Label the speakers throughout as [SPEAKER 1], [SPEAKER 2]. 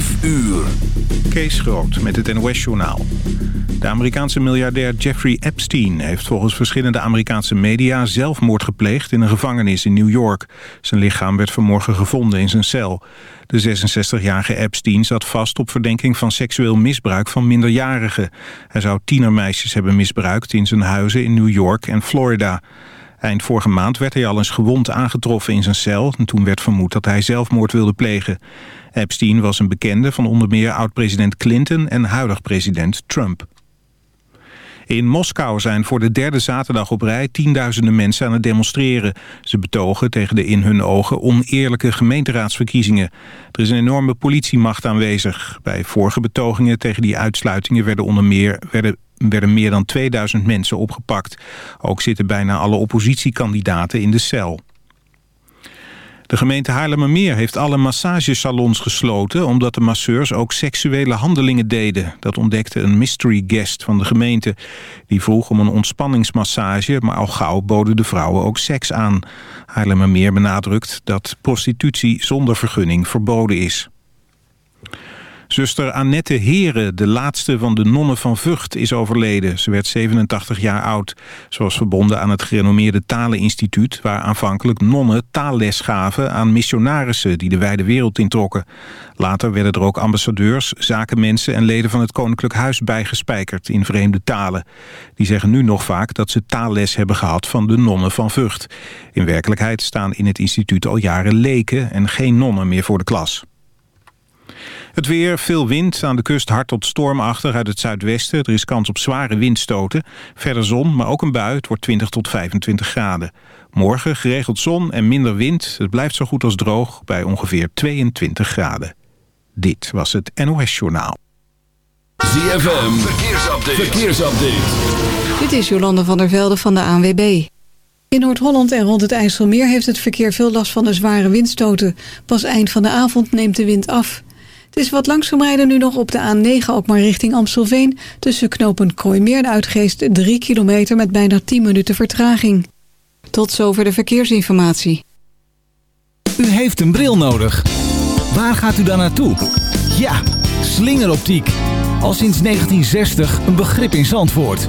[SPEAKER 1] 5 uur.
[SPEAKER 2] Kees Groot met het NOS-journaal. De Amerikaanse miljardair Jeffrey Epstein heeft volgens verschillende Amerikaanse media zelfmoord gepleegd in een gevangenis in New York. Zijn lichaam werd vanmorgen gevonden in zijn cel. De 66-jarige Epstein zat vast op verdenking van seksueel misbruik van minderjarigen. Hij zou tienermeisjes hebben misbruikt in zijn huizen in New York en Florida. Eind vorige maand werd hij al eens gewond aangetroffen in zijn cel... en toen werd vermoed dat hij zelfmoord wilde plegen. Epstein was een bekende van onder meer oud-president Clinton en huidig president Trump. In Moskou zijn voor de derde zaterdag op rij tienduizenden mensen aan het demonstreren. Ze betogen tegen de in hun ogen oneerlijke gemeenteraadsverkiezingen. Er is een enorme politiemacht aanwezig. Bij vorige betogingen tegen die uitsluitingen werden onder meer werden werden meer dan 2000 mensen opgepakt. Ook zitten bijna alle oppositiekandidaten in de cel. De gemeente Haarlemmermeer heeft alle massagesalons gesloten... omdat de masseurs ook seksuele handelingen deden. Dat ontdekte een mystery guest van de gemeente. Die vroeg om een ontspanningsmassage... maar al gauw boden de vrouwen ook seks aan. Haarlemmermeer benadrukt dat prostitutie zonder vergunning verboden is. Zuster Annette Heren, de laatste van de nonnen van Vught, is overleden. Ze werd 87 jaar oud. Ze was verbonden aan het gerenommeerde Taleninstituut... waar aanvankelijk nonnen taalles gaven aan missionarissen... die de wijde wereld introkken. Later werden er ook ambassadeurs, zakenmensen... en leden van het Koninklijk Huis bijgespijkerd in vreemde talen. Die zeggen nu nog vaak dat ze taalles hebben gehad van de nonnen van Vught. In werkelijkheid staan in het instituut al jaren leken... en geen nonnen meer voor de klas. Het weer, veel wind, aan de kust hard tot stormachtig uit het zuidwesten. Er is kans op zware windstoten. Verder zon, maar ook een bui. Het wordt 20 tot 25 graden. Morgen geregeld zon en minder wind. Het blijft zo goed als droog bij ongeveer 22 graden. Dit was het NOS Journaal.
[SPEAKER 1] ZFM, verkeersupdate. verkeersupdate.
[SPEAKER 3] Dit is Jolande van der Velde van de ANWB. In Noord-Holland en rond het IJsselmeer heeft het verkeer veel last van de zware windstoten. Pas eind van de avond neemt de wind af. Het is wat langzaam rijden nu nog op de A9 ook maar richting Amstelveen... tussen knopen Kooimeer en Uitgeest 3 kilometer met bijna 10 minuten vertraging. Tot zover de verkeersinformatie.
[SPEAKER 4] U heeft een bril nodig. Waar gaat u dan naartoe? Ja, slingeroptiek. Al sinds 1960 een begrip in Zandvoort.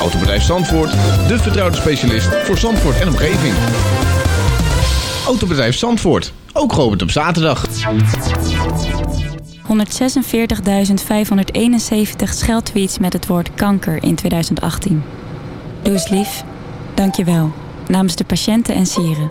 [SPEAKER 5] Autobedrijf Zandvoort, de vertrouwde specialist voor Zandvoort en omgeving. Autobedrijf Zandvoort, ook geopend op zaterdag.
[SPEAKER 6] 146.571 scheldtweets met het woord kanker in 2018. Doe eens lief. Dank je wel. Namens de patiënten en sieren.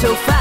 [SPEAKER 7] Was lang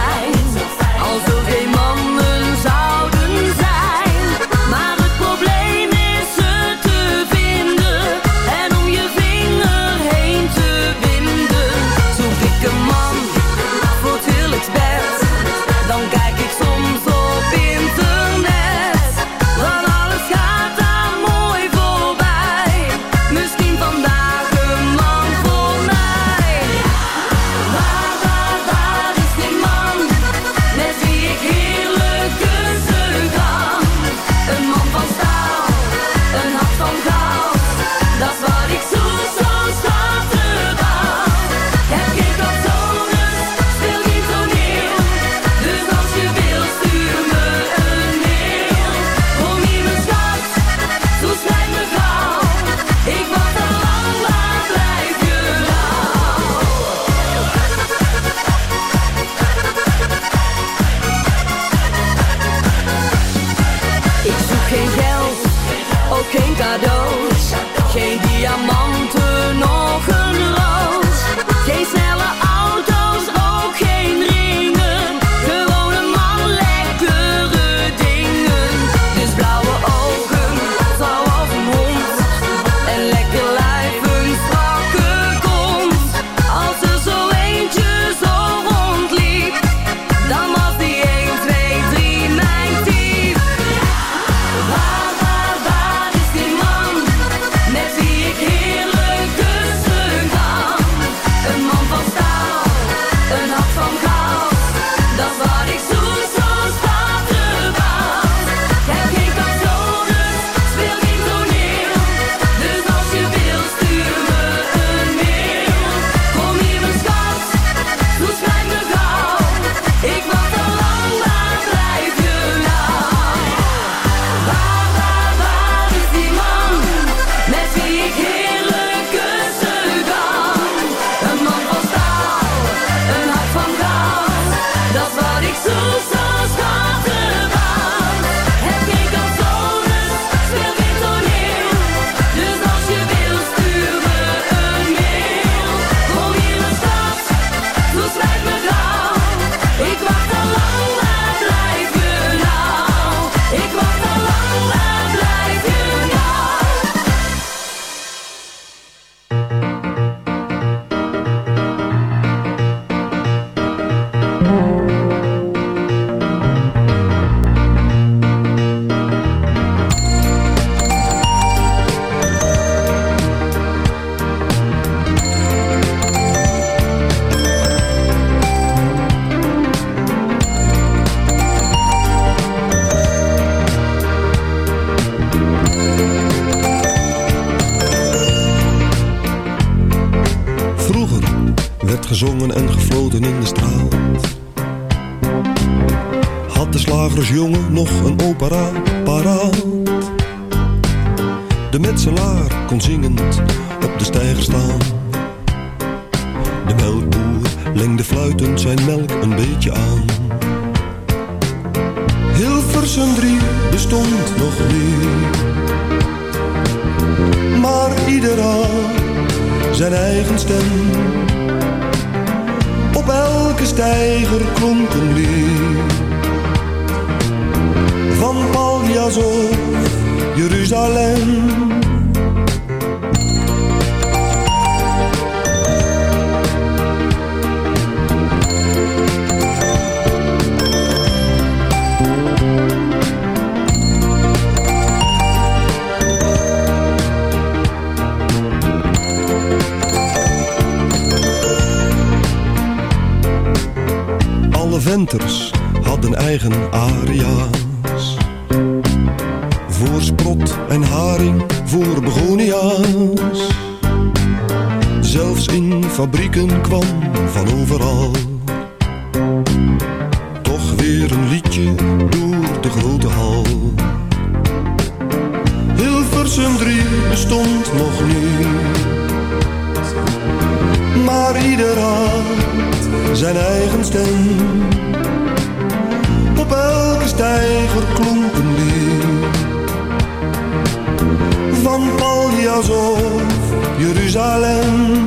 [SPEAKER 7] zijn
[SPEAKER 8] eigen stem. Op elke stijger klonken een. Van Paljas of Jeruzalem.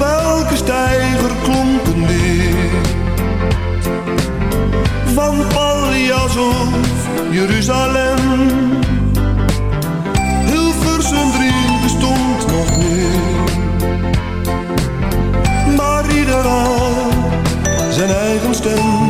[SPEAKER 8] Welke elke stijger klonk neer. Van Pallias of Jeruzalem, Hilversum drie bestond nog meer. Maar ieder had
[SPEAKER 9] zijn
[SPEAKER 10] eigen stem.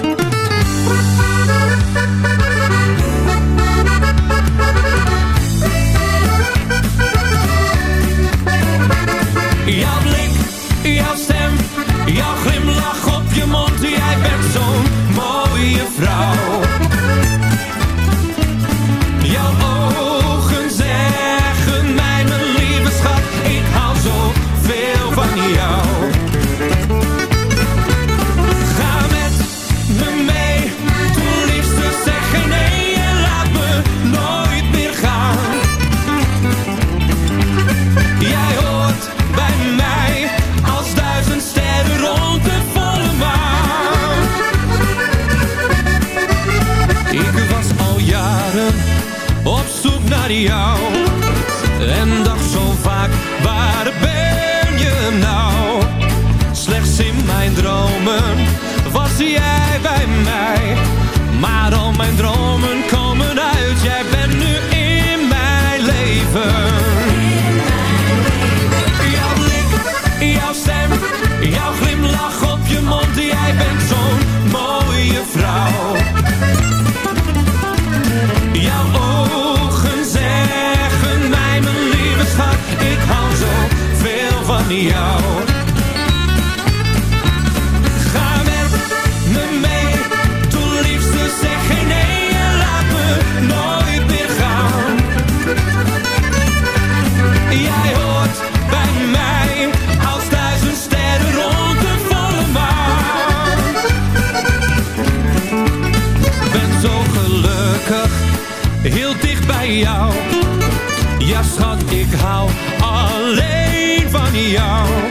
[SPEAKER 11] Alleen van jou.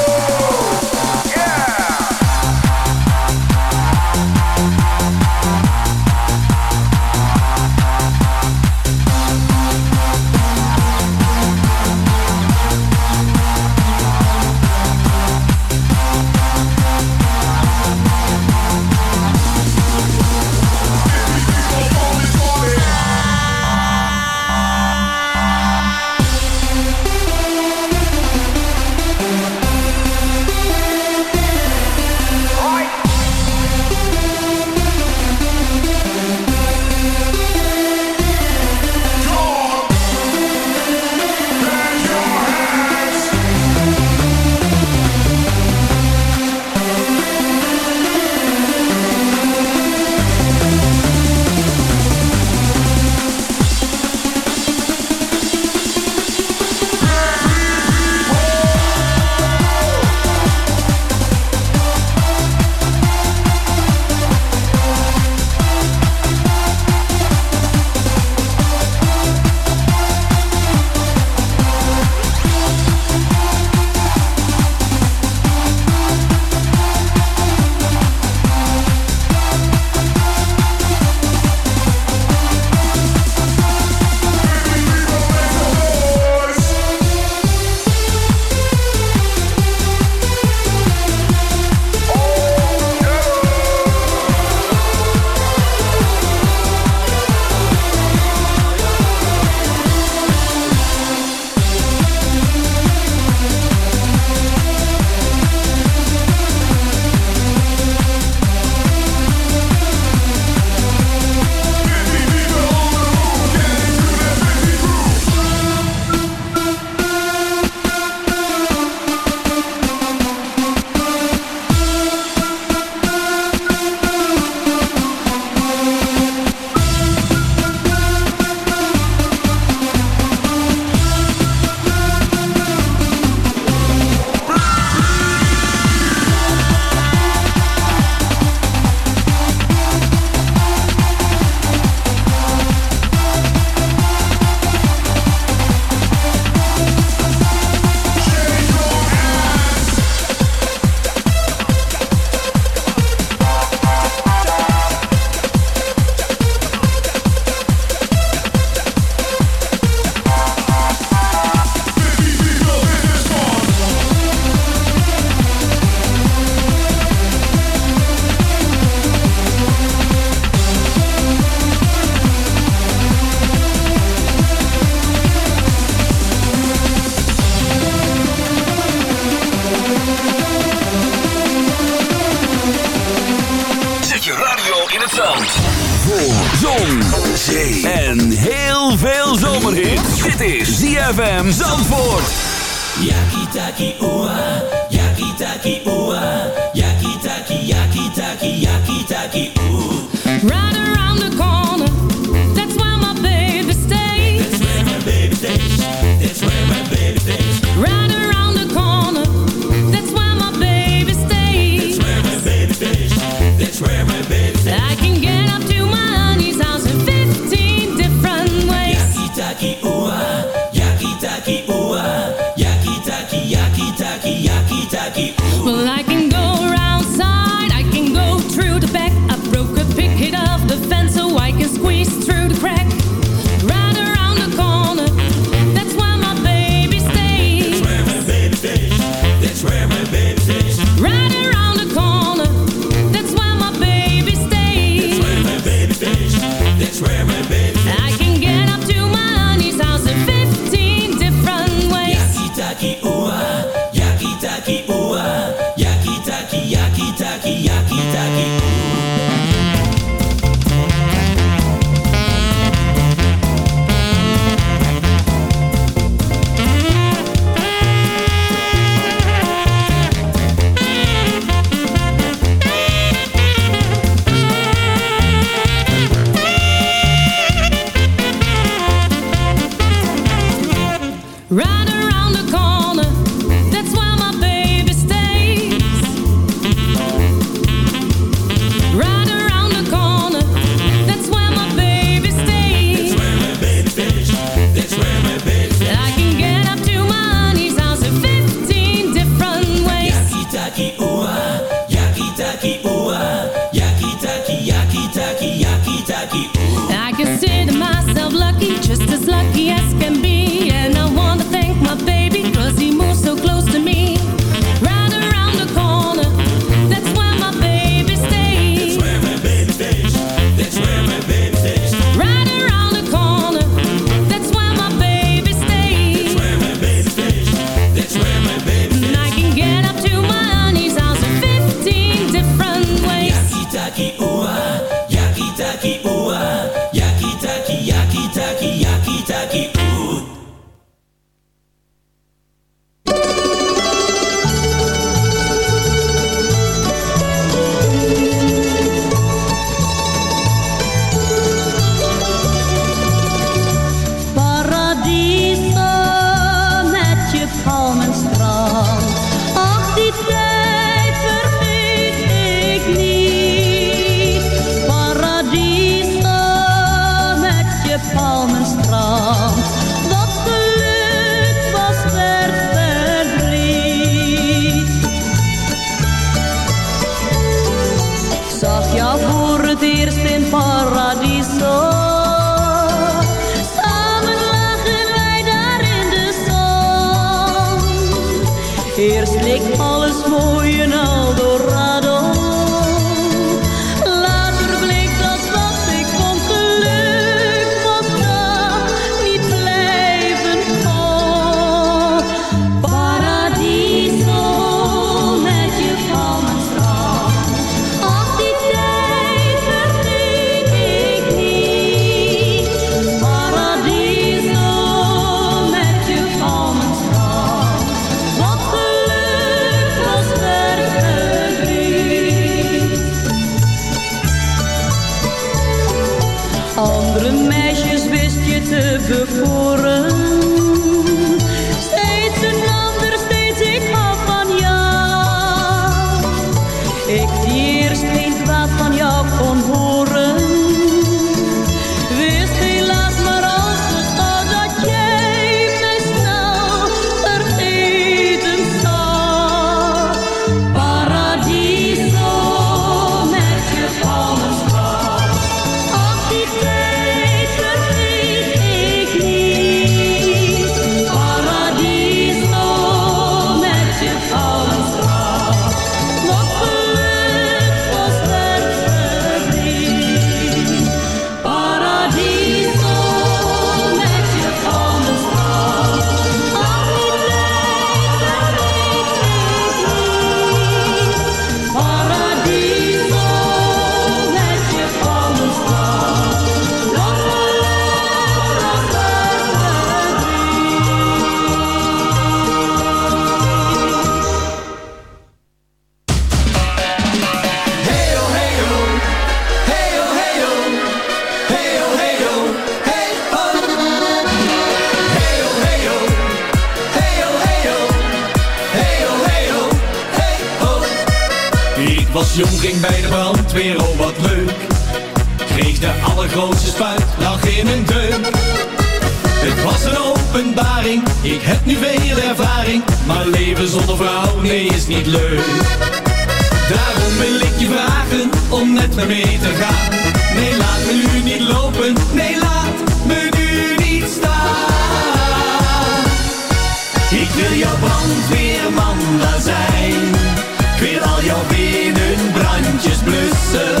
[SPEAKER 10] Binnenbrandjes blussen.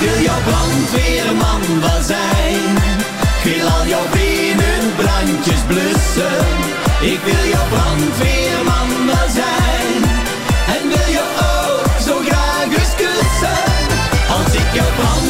[SPEAKER 10] wil jouw brandweerman wel zijn. Ik wil al jouw binnenbrandjes blussen. Ik wil jouw brandweerman wel zijn. En wil je ook zo graag eens kussen. Als ik jouw brandweerman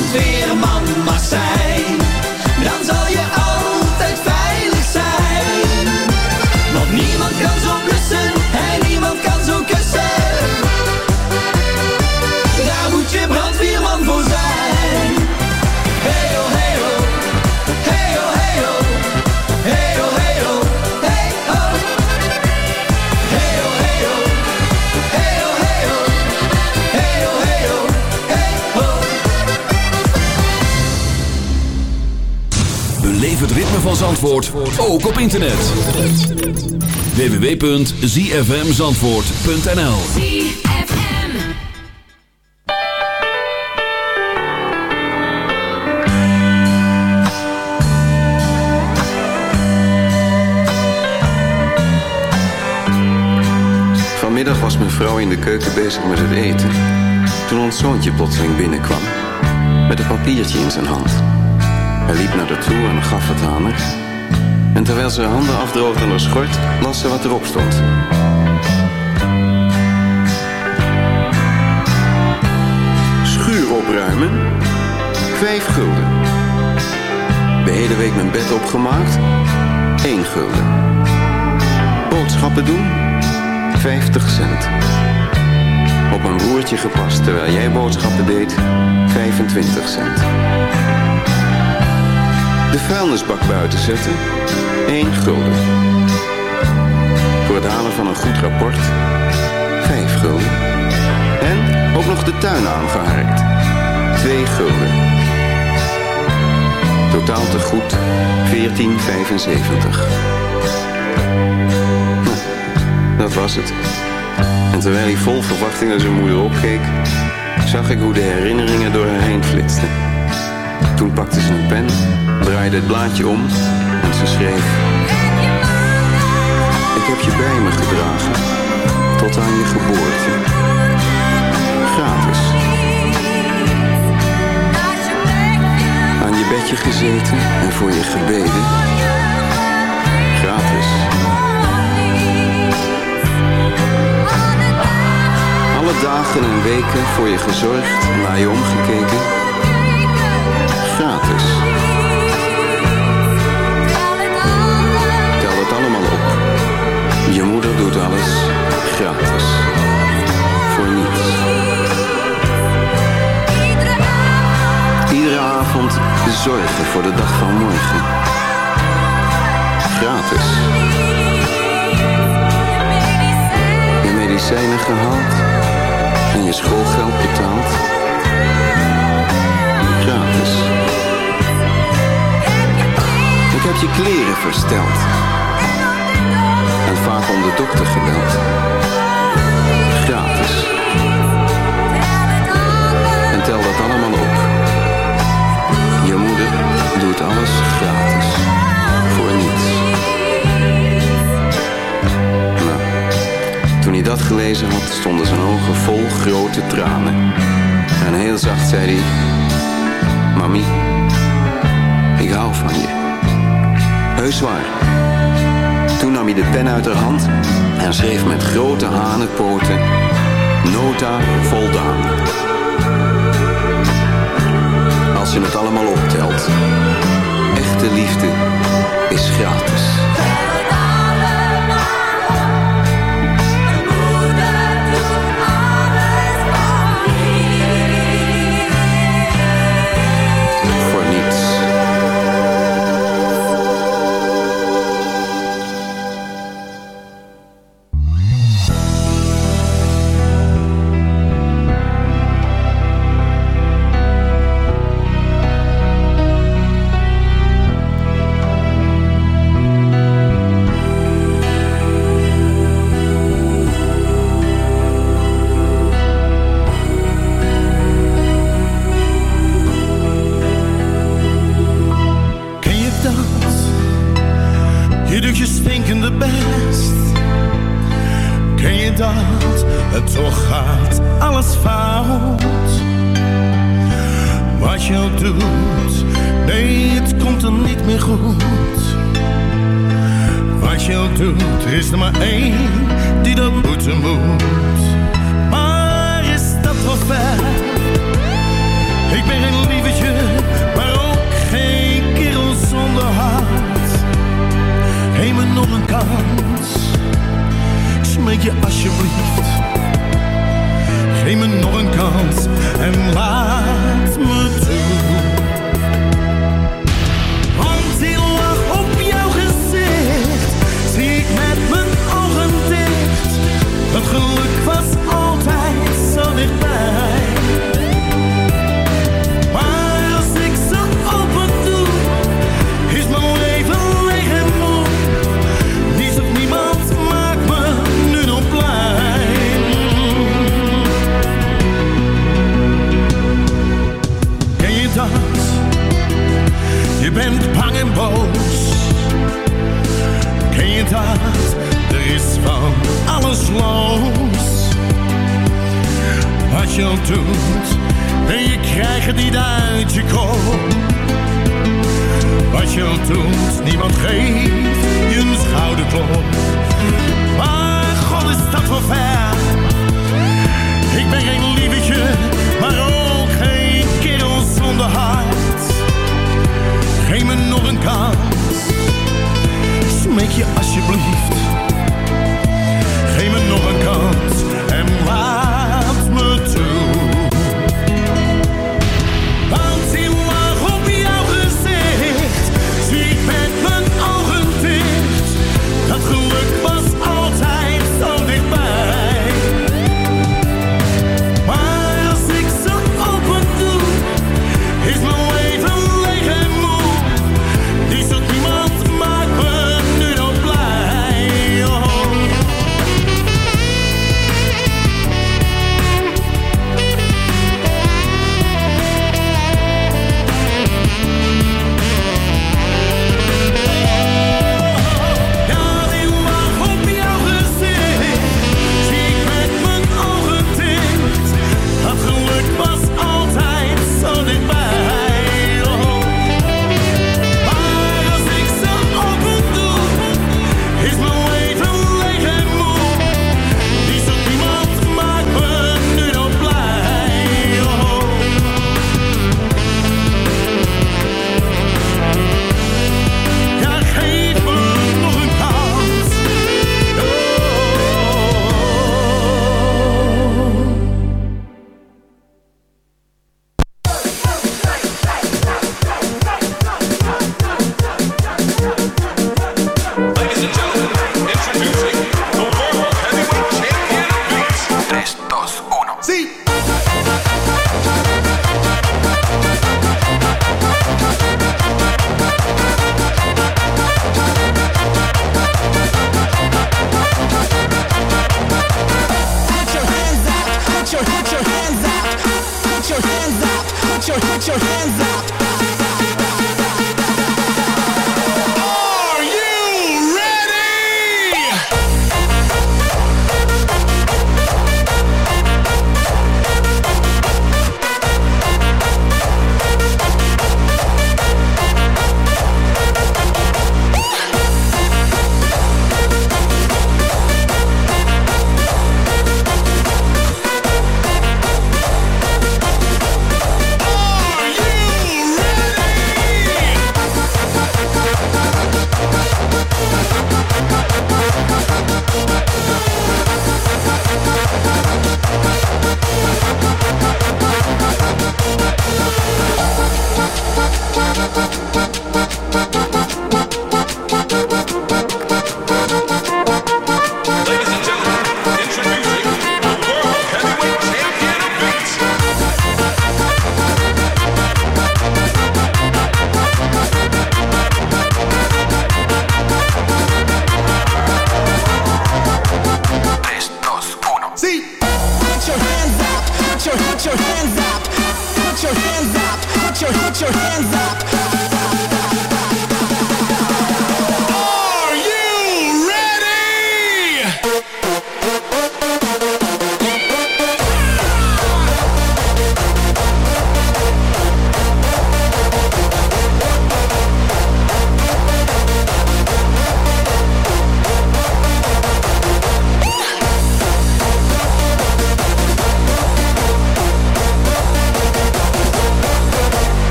[SPEAKER 1] van Zandvoort, ook op internet. www.zfmzandvoort.nl
[SPEAKER 12] Vanmiddag was mijn vrouw in de keuken bezig met het eten. Toen ons zoontje plotseling binnenkwam. Met een papiertje in zijn hand. Hij liep naar haar toe en gaf het aan. En terwijl ze handen afdroogde aan haar schort, las ze wat erop stond. Schuur opruimen. Vijf gulden. De hele week mijn bed opgemaakt. 1 gulden. Boodschappen doen. 50 cent. Op een broertje gepast terwijl jij boodschappen deed. 25 cent. De vuilnisbak buiten zetten. 1 gulden. Voor het halen van een goed rapport. 5 gulden. En ook nog de tuin aangeharkt. 2 gulden. Totaal te goed 14,75. Nou, dat was het. En terwijl hij vol verwachting naar zijn moeder opkeek, zag ik hoe de herinneringen door haar heen flitsten. Toen pakte ze een pen, draaide het blaadje om en ze schreef... Ik heb je bij me gedragen, tot aan je geboorte. Gratis. Aan je bedje gezeten en voor je gebeden. Gratis.
[SPEAKER 13] Alle dagen en weken voor je gezorgd, naar je omgekeken zorgen voor de dag van morgen. Gratis. Je medicijnen gehaald en je schoolgeld betaald. Gratis. Ik heb je kleren versteld en vaak om de dokter gebeld. alles gratis. Voor niets. Nou, toen hij dat gelezen had, stonden zijn ogen vol grote tranen. En heel zacht zei hij... Mami, ik hou van je. Heus waar. Toen nam hij de pen uit haar hand en schreef met grote hanenpoten... Nota voldaan als je het allemaal optelt echte liefde is gratis.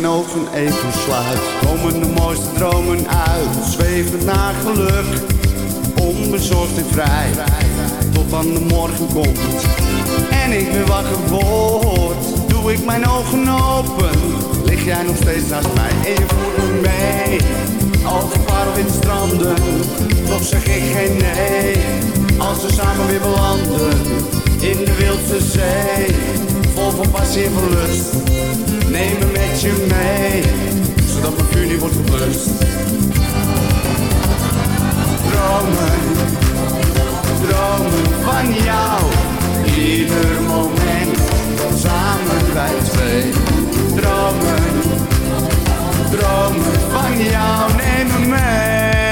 [SPEAKER 10] Mijn ogen
[SPEAKER 14] even sluit, komen de mooiste dromen uit. Zwevend naar geluk, onbezorgd en vrij. Tot dan de morgen komt en ik weer wakker word. Doe ik mijn ogen open, lig jij nog steeds naast mij en je voert me mee. Over parelwit stranden, toch zeg ik geen nee. Als we samen weer belanden, in de wildste zee. Vol van passie en van lust, neem me met je mee. Zodat mijn vuur niet wordt geblust. Dromen, dromen van jou. Ieder moment, samen wij twee. Dromen, dromen van jou, neem me mee.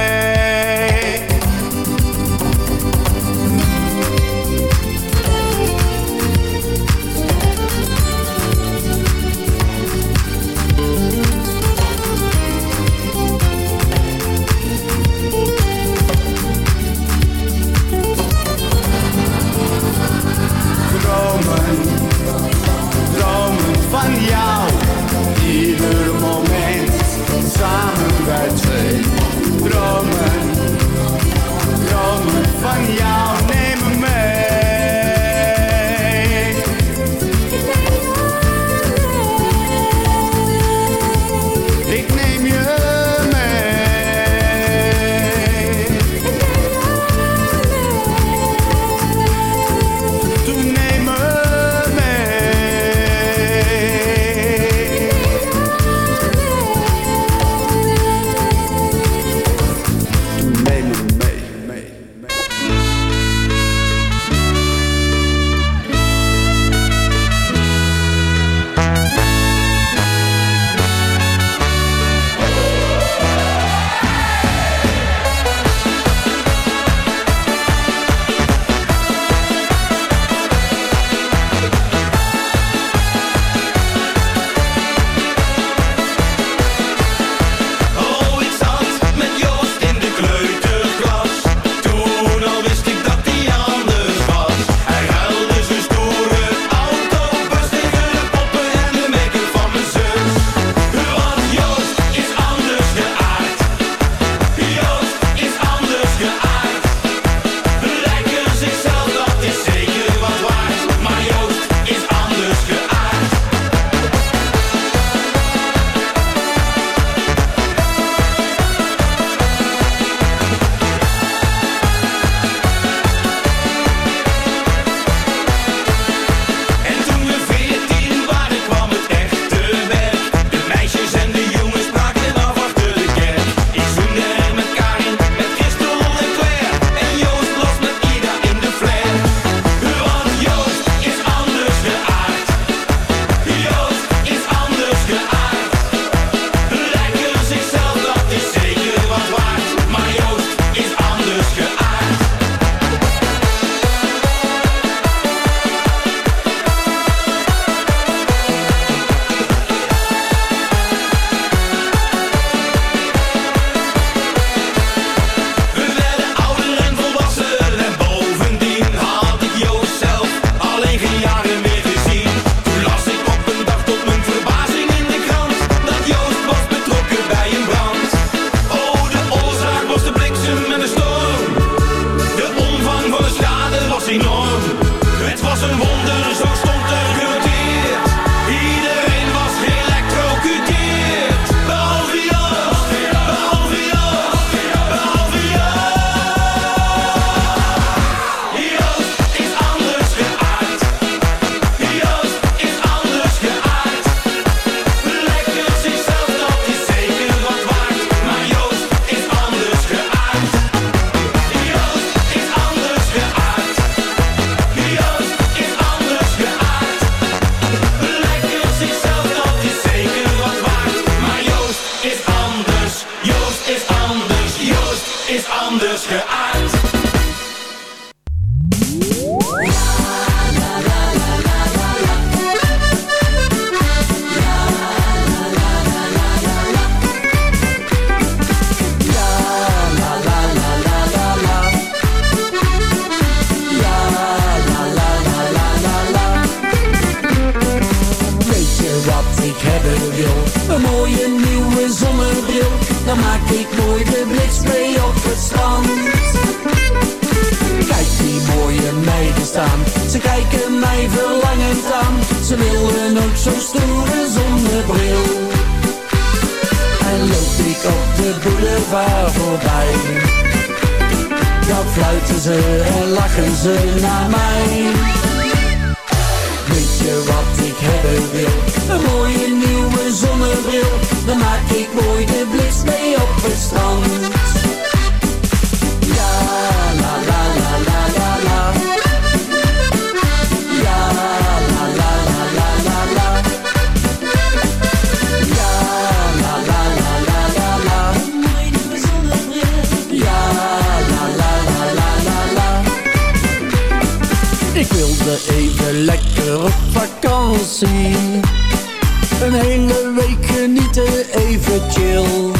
[SPEAKER 15] Een hele week genieten, even chill.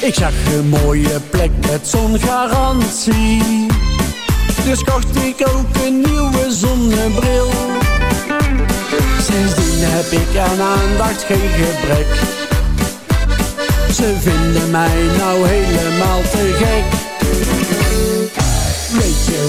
[SPEAKER 15] Ik zag een mooie plek met zongarantie. Dus kocht ik ook een nieuwe zonnebril. Sindsdien heb ik aan aandacht geen gebrek. Ze vinden mij nou helemaal te gek.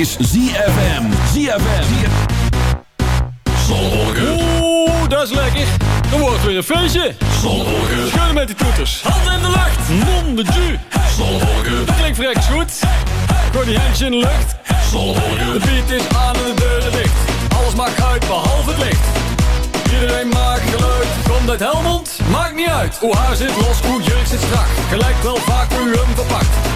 [SPEAKER 1] Is ZFM. ZFM.
[SPEAKER 16] Zonwolken. Oeh, dat is lekker. Er wordt weer een feestje. Zonwolken. Schudden met die toeters. Handen in de lucht. Mon de ju. Zonwolken. Dat klinkt vreks goed. Gooi die handjes in de lucht. Zonwolken. De beat is aan en de deuren dicht. Alles maakt uit behalve het licht. Iedereen maakt geluid. Komt uit Helmond? Maakt niet uit. Hoe haar zit los, hoe jurk zit strak. Gelijk wel vaak u hem verpakt.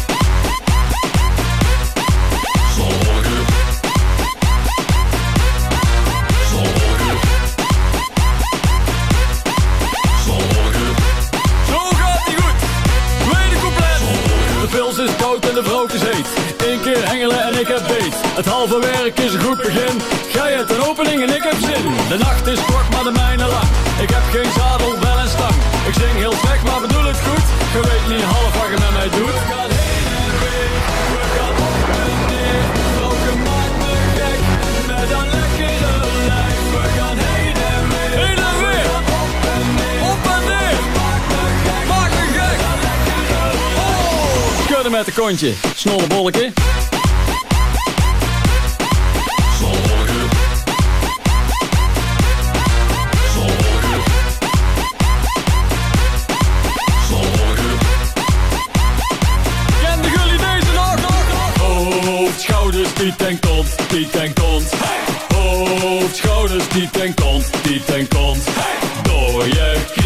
[SPEAKER 16] En ik heb beet. Het halve werk is een goed begin. Gij hebt een opening en ik heb zin. De nacht is kort, maar de mijne lang. Ik heb geen zadel, wel een stang. Ik zing heel slecht, maar bedoel het goed. Je weet niet half wat je met mij doet. We gaan heen en weer, we gaan op en neer. Roken maakt me gek, met een lekkere lijf. We gaan heen en weer, heen en weer. En neer, op en neer. Me gek, maakt gek. Oh, schudden met de kontje, snolle die tankt ons, die tankt ons. Hey! Hoofd, schouders, die tankt ons, die tankt ons. Door je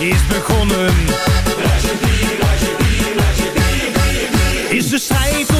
[SPEAKER 17] Is begonnen. Is de strijd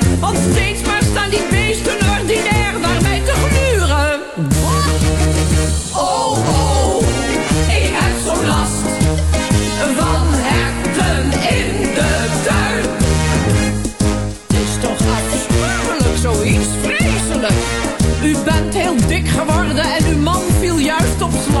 [SPEAKER 18] Want steeds maar staan die beesten ordinair naar te gluren. Oh, oh, ik heb zo last van herten in de tuin. Het is toch afschuwelijk, zoiets vreselijk. U bent heel dik geworden en uw man viel juist op slang.